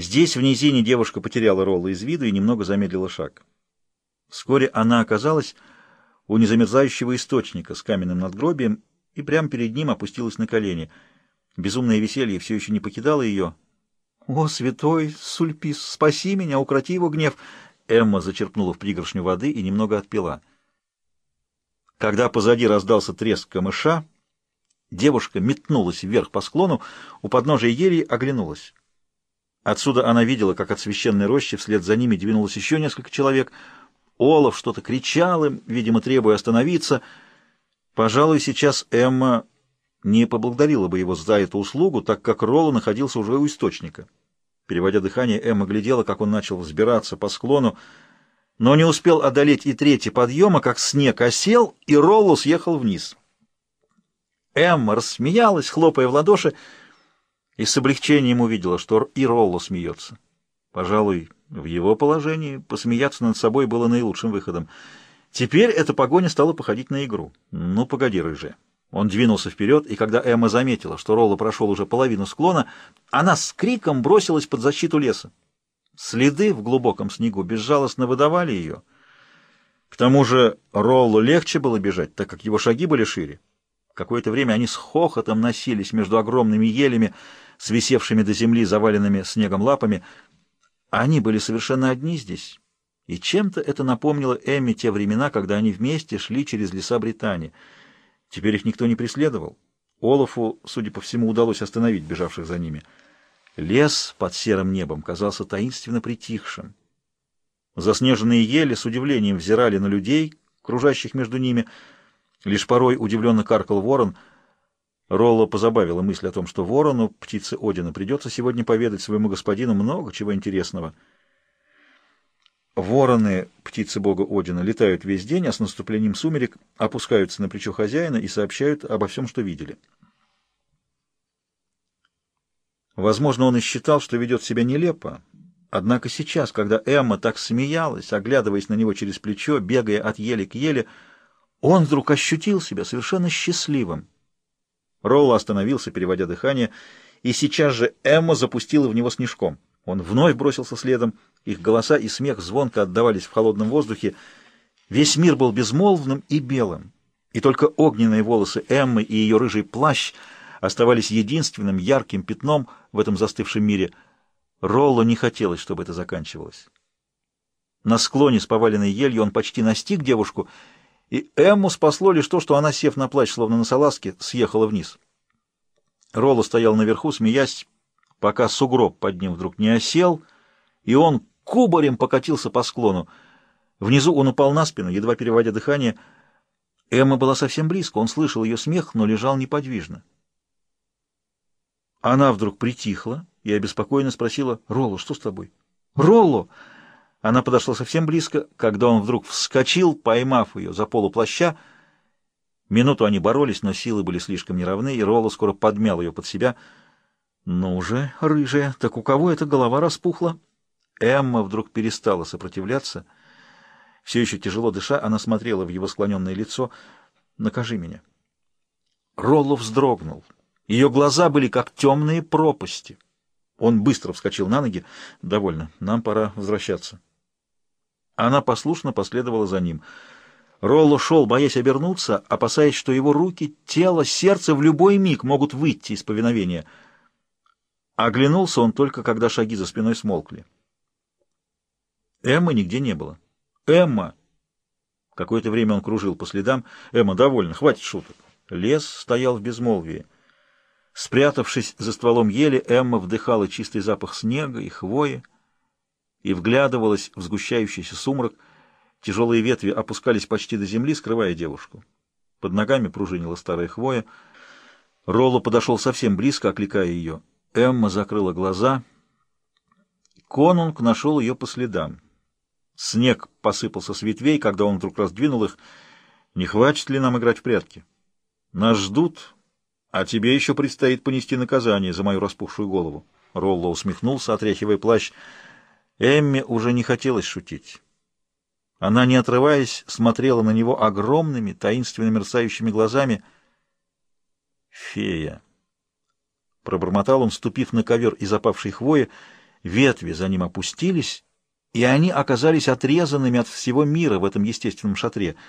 Здесь, в низине, девушка потеряла Ролла из виду и немного замедлила шаг. Вскоре она оказалась у незамерзающего источника с каменным надгробием и прямо перед ним опустилась на колени. Безумное веселье все еще не покидало ее. «О, святой Сульпис, спаси меня, укроти его гнев!» Эмма зачерпнула в пригоршню воды и немного отпила. Когда позади раздался треск камыша, девушка метнулась вверх по склону, у подножия ели оглянулась. Отсюда она видела, как от священной рощи вслед за ними двинулось еще несколько человек. Олаф что-то кричал им, видимо, требуя остановиться. Пожалуй, сейчас Эмма не поблагодарила бы его за эту услугу, так как Ролла находился уже у источника. Переводя дыхание, Эмма глядела, как он начал взбираться по склону, но не успел одолеть и третий подъема, как снег осел, и Роллу съехал вниз. Эмма рассмеялась, хлопая в ладоши, и с облегчением увидела, что и Ролло смеется. Пожалуй, в его положении посмеяться над собой было наилучшим выходом. Теперь эта погоня стала походить на игру. Ну, погоди, рыжая. Он двинулся вперед, и когда Эмма заметила, что Ролло прошел уже половину склона, она с криком бросилась под защиту леса. Следы в глубоком снегу безжалостно выдавали ее. К тому же Роллу легче было бежать, так как его шаги были шире. Какое-то время они с хохотом носились между огромными елями, свисевшими до земли заваленными снегом лапами. Они были совершенно одни здесь, и чем-то это напомнило Эмме те времена, когда они вместе шли через леса Британии — Теперь их никто не преследовал. Олафу, судя по всему, удалось остановить бежавших за ними. Лес под серым небом казался таинственно притихшим. Заснеженные ели с удивлением взирали на людей, кружащих между ними. Лишь порой удивленно каркал ворон. Ролло позабавила мысль о том, что ворону, птице Одина, придется сегодня поведать своему господину много чего интересного — Вороны, птицы бога Одина, летают весь день, а с наступлением сумерек опускаются на плечо хозяина и сообщают обо всем, что видели. Возможно, он и считал, что ведет себя нелепо. Однако сейчас, когда Эмма так смеялась, оглядываясь на него через плечо, бегая от ели к еле, он вдруг ощутил себя совершенно счастливым. Ролла остановился, переводя дыхание, и сейчас же Эмма запустила в него снежком. Он вновь бросился следом — их голоса и смех звонко отдавались в холодном воздухе. Весь мир был безмолвным и белым, и только огненные волосы Эммы и ее рыжий плащ оставались единственным ярким пятном в этом застывшем мире. Ролло не хотелось, чтобы это заканчивалось. На склоне с поваленной елью он почти настиг девушку, и Эмму спасло лишь то, что она, сев на плащ, словно на салазке, съехала вниз. Ролло стоял наверху, смеясь, пока сугроб под ним вдруг не осел, и он кубарем покатился по склону. Внизу он упал на спину, едва переводя дыхание. Эмма была совсем близко, он слышал ее смех, но лежал неподвижно. Она вдруг притихла и обеспокоенно спросила, «Ролло, что с тобой?» «Ролло!» Она подошла совсем близко, когда он вдруг вскочил, поймав ее за полуплаща. Минуту они боролись, но силы были слишком неравны, и Ролло скоро подмял ее под себя. «Ну же, рыжая, так у кого эта голова распухла?» Эмма вдруг перестала сопротивляться. Все еще тяжело дыша, она смотрела в его склоненное лицо. «Накажи меня». Ролло вздрогнул. Ее глаза были как темные пропасти. Он быстро вскочил на ноги. «Довольно. Нам пора возвращаться». Она послушно последовала за ним. Ролло шел, боясь обернуться, опасаясь, что его руки, тело, сердце в любой миг могут выйти из повиновения. Оглянулся он только, когда шаги за спиной смолкли. Эммы нигде не было. «Эмма!» Какое-то время он кружил по следам. «Эмма, довольно, хватит шуток». Лес стоял в безмолвии. Спрятавшись за стволом ели, Эмма вдыхала чистый запах снега и хвои и вглядывалась в сгущающийся сумрак. Тяжелые ветви опускались почти до земли, скрывая девушку. Под ногами пружинила старая хвоя. Ролло подошел совсем близко, окликая ее. Эмма закрыла глаза. Конунг нашел ее по следам. Снег посыпался с ветвей, когда он вдруг раздвинул их. Не хватит ли нам играть в прятки? Нас ждут, а тебе еще предстоит понести наказание за мою распухшую голову. Ролло усмехнулся, отряхивая плащ. Эмми уже не хотелось шутить. Она, не отрываясь, смотрела на него огромными, таинственно мерцающими глазами. «Фея!» Пробормотал он, ступив на ковер из опавшей хвои, ветви за ним опустились, и они оказались отрезанными от всего мира в этом естественном шатре —